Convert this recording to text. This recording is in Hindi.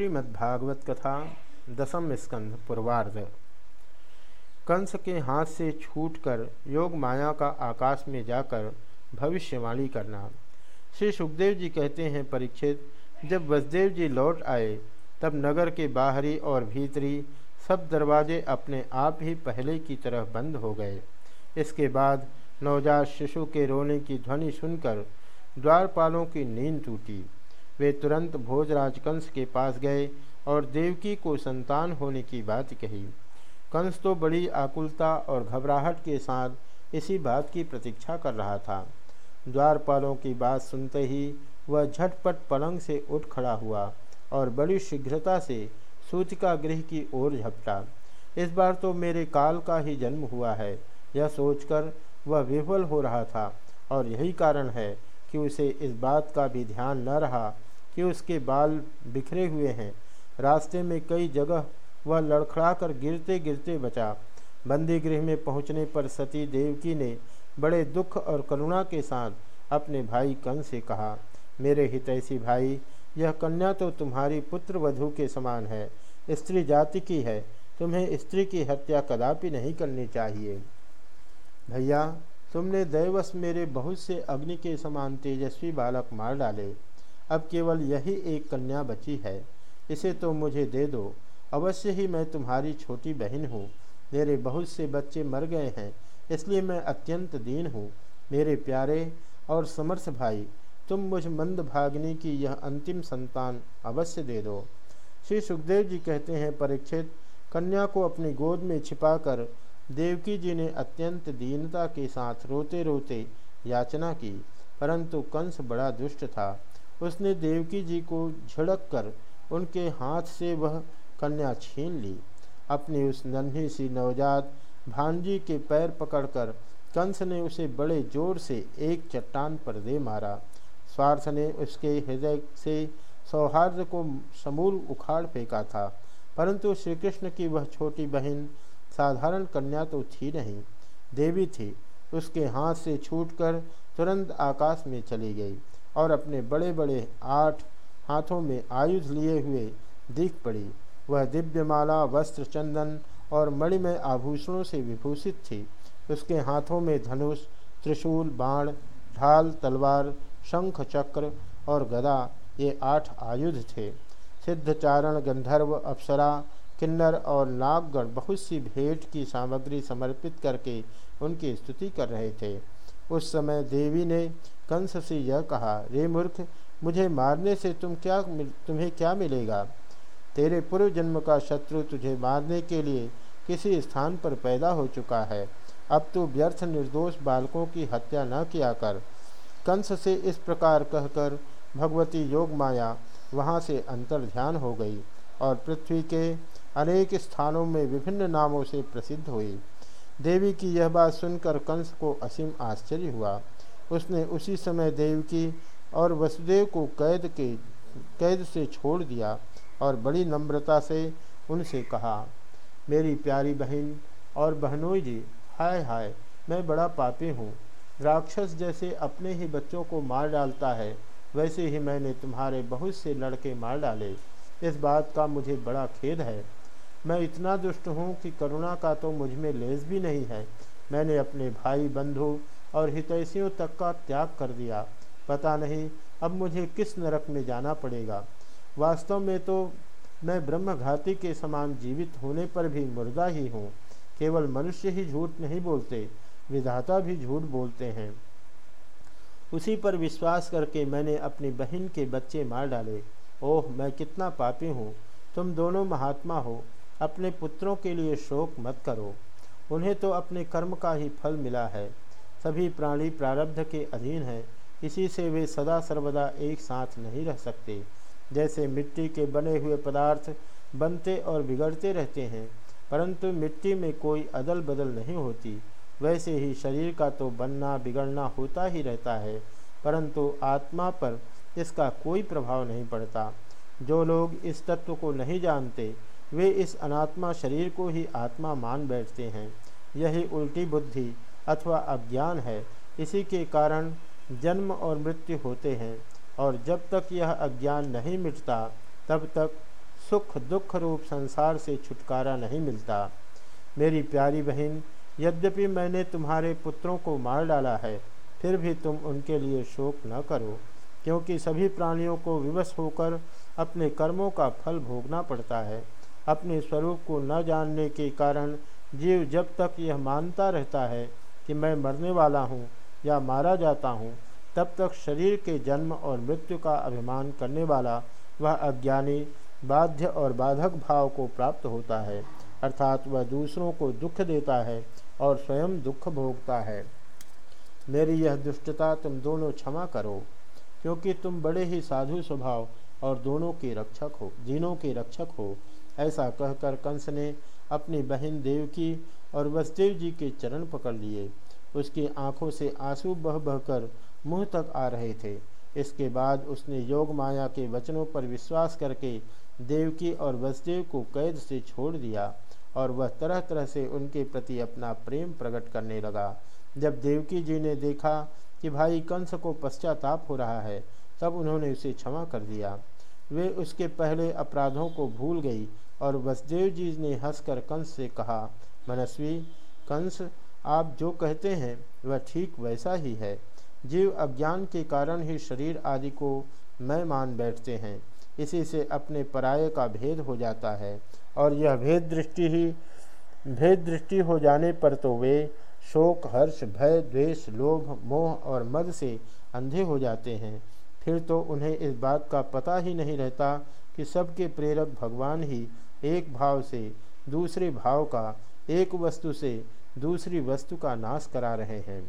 श्रीमद्भागवत कथा, दसम स्कंध, पूर्वार्ध। कंस के हाथ से छूटकर योग माया का आकाश में जाकर भविष्यवाणी करना। श्री सुखदेव जी कहते हैं, परीक्षित, जब वसुदेव जी लौट आए, तब नगर के बाहरी और भीतरी सब दरवाजे अपने आप ही पहले की तरह बंद हो गए। इसके बाद नवजात शिशु के रोने की ध्वनि सुनकर द्वारपालों की नींद टूटी। वे तुरंत भोजराज कंस के पास गए और देवकी को संतान होने की बात कही। कंस तो बड़ी आकुलता और घबराहट के साथ इसी बात की प्रतीक्षा कर रहा था। द्वारपालों की बात सुनते ही वह झटपट पलंग से उठ खड़ा हुआ और बड़ी शीघ्रता से सूतिका गृह की ओर झपटा। इस बार तो मेरे काल का ही जन्म हुआ है, यह सोचकर वह विफल हो रहा था और यही कारण है कि उसे इस बात का भी ध्यान न रहा कि उसके बाल बिखरे हुए हैं। रास्ते में कई जगह वह लड़खड़ा कर गिरते गिरते बचा। बंदी गृह में पहुँचने पर सती देवकी ने बड़े दुख और करुणा के साथ अपने भाई कंस से कहा, मेरे हितैषी भाई, यह कन्या तो तुम्हारी पुत्र वधु के समान है। स्त्री जाति की है, तुम्हें स्त्री की हत्या कदापि नहीं करनी चाहिए। भैया, तुमने दैवश मेरे बहुत से अग्नि के समान तेजस्वी बालक मार डाले। अब केवल यही एक कन्या बची है, इसे तो मुझे दे दो। अवश्य ही मैं तुम्हारी छोटी बहन हूँ। मेरे बहुत से बच्चे मर गए हैं, इसलिए मैं अत्यंत दीन हूँ। मेरे प्यारे और समर्थ भाई, तुम मुझ मंद भागनी की यह अंतिम संतान अवश्य दे दो। श्री सुखदेव जी कहते हैं, परीक्षित, कन्या को अपनी गोद में छिपाकर देवकी जी ने अत्यंत दीनता के साथ रोते रोते याचना की, परंतु कंस बड़ा दुष्ट था। उसने देवकी जी को झड़क कर उनके हाथ से वह कन्या छीन ली। अपनी उस नन्ही सी नवजात भांजी के पैर पकड़कर कंस ने उसे बड़े ज़ोर से एक चट्टान पर दे मारा। स्वार्थ ने उसके हृदय से सौहार्द को समूल उखाड़ फेंका था, परंतु श्री कृष्ण की वह छोटी बहन साधारण कन्या तो थी नहीं। देवी थी, उसके हाथ से छूटकर तुरंत आकाश में चली गई। और अपने बड़े बड़े आठ हाथों में आयुध लिए हुए दिख पड़ी। वह दिव्यमाला, वस्त्र, चंदन और मणिमय आभूषणों से विभूषित थी। उसके हाथों में धनुष, त्रिशूल, बाण, ढाल, तलवार, शंख, चक्र और गदा, ये आठ आयुध थे। सिद्धचारण गंधर्व, अप्सरा, किन्नर और नागगण बहुत सी भेंट की सामग्री समर्पित करके उनकी स्तुति कर रहे थे। उस समय देवी ने कंस से यह कहा रे मूर्ख, मुझे मारने से तुम क्या तुम्हें क्या मिलेगा? तेरे पूर्व जन्म का शत्रु तुझे मारने के लिए किसी स्थान पर पैदा हो चुका है। अब तू व्यर्थ निर्दोष बालकों की हत्या न किया कर। कंस से इस प्रकार कहकर भगवती योग माया वहाँ से अंतर ध्यान हो गई और पृथ्वी के अनेक स्थानों में विभिन्न नामों से प्रसिद्ध हुई। देवी की यह बात सुनकर कंस को असीम आश्चर्य हुआ। उसने उसी समय देवकी और वसुदेव को कैद के, कैद से छोड़ दिया और बड़ी नम्रता से उनसे कहा, मेरी प्यारी बहन और बहनोई जी, हाय हाय, मैं बड़ा पापी हूँ। राक्षस जैसे अपने ही बच्चों को मार डालता है, वैसे ही मैंने तुम्हारे बहुत से लड़के मार डाले। इस बात का मुझे बड़ा खेद है। मैं इतना दुष्ट हूँ कि करुणा का तो मुझमें लेस भी नहीं है। मैंने अपने भाई बंधु और हितैषियों तक का त्याग कर दिया। पता नहीं अब मुझे किस नरक में जाना पड़ेगा। वास्तव में तो मैं ब्रह्मघाती के समान जीवित होने पर भी मुर्दा ही हूँ। केवल मनुष्य ही झूठ नहीं बोलते, विधाता भी झूठ बोलते हैं। उसी पर विश्वास करके मैंने अपनी बहन के बच्चे मार डाले। ओह, मैं कितना पापी हूँ। तुम दोनों महात्मा हो। अपने पुत्रों के लिए शोक मत करो। उन्हें तो अपने कर्म का ही फल मिला है। सभी प्राणी प्रारब्ध के अधीन हैं। इसी से वे सदा सर्वदा एक साथ नहीं रह सकते। जैसे मिट्टी के बने हुए पदार्थ बनते और बिगड़ते रहते हैं, परंतु मिट्टी में कोई अदल बदल नहीं होती। वैसे ही शरीर का तो बनना बिगड़ना होता ही रहता है, परंतु आत्मा पर इसका कोई प्रभाव नहीं पड़ता। जो लोग इस तत्व को नहीं जानते वे इस अनात्मा शरीर को ही आत्मा मान बैठते हैं। यही उल्टी बुद्धि अथवा अज्ञान है। इसी के कारण जन्म और मृत्यु होते हैं और जब तक यह अज्ञान नहीं मिटता, तब तक सुख दुख रूप संसार से छुटकारा नहीं मिलता। मेरी प्यारी बहन, यद्यपि मैंने तुम्हारे पुत्रों को मार डाला है, फिर भी तुम उनके लिए शोक न करो, क्योंकि सभी प्राणियों को विवश होकर अपने कर्मों का फल भोगना पड़ता है। अपने स्वरूप को न जानने के कारण जीव जब तक यह मानता रहता है कि मैं मरने वाला हूँ या मारा जाता हूँ, तब तक शरीर के जन्म और मृत्यु का अभिमान करने वाला वह अज्ञानी, बाध्य और बाधक भाव को प्राप्त होता है, अर्थात वह दूसरों को दुख देता है और स्वयं दुख भोगता है। मेरी यह दुष्टता तुम दोनों क्षमा करो, क्योंकि तुम बड़े ही साधु स्वभाव और दोनों के रक्षक हो दिनों के रक्षक हो ऐसा कहकर कंस ने अपनी बहन देवकी और वसुदेव जी के चरण पकड़ लिए। उसकी आँखों से आँसू बह बहकर मुँह तक आ रहे थे। इसके बाद उसने योग माया के वचनों पर विश्वास करके देवकी और वसुदेव को कैद से छोड़ दिया और वह तरह तरह से उनके प्रति अपना प्रेम प्रकट करने लगा। जब देवकी जी ने देखा कि भाई कंस को पश्चाताप हो रहा है, तब उन्होंने उसे क्षमा कर दिया। वे उसके पहले अपराधों को भूल गई और वसुदेव जी ने हंसकर कंस से कहा, मनस्वी, कंस, आप जो कहते हैं, वह ठीक वैसा ही है। जीव अज्ञान के कारण ही शरीर आदि को मैं मान बैठते हैं। इसी से अपने पराये का भेद हो जाता है और यह भेद दृष्टि ही, भेद दृष्टि हो जाने पर तो वे शोक, हर्ष, भय, द्वेष, लोभ, मोह और मद से अंधे हो जाते हैं। फिर तो उन्हें इस बात का पता ही नहीं रहता कि सबके प्रेरक भगवान ही एक भाव से दूसरे भाव का, एक वस्तु से दूसरी वस्तु का नाश करा रहे हैं।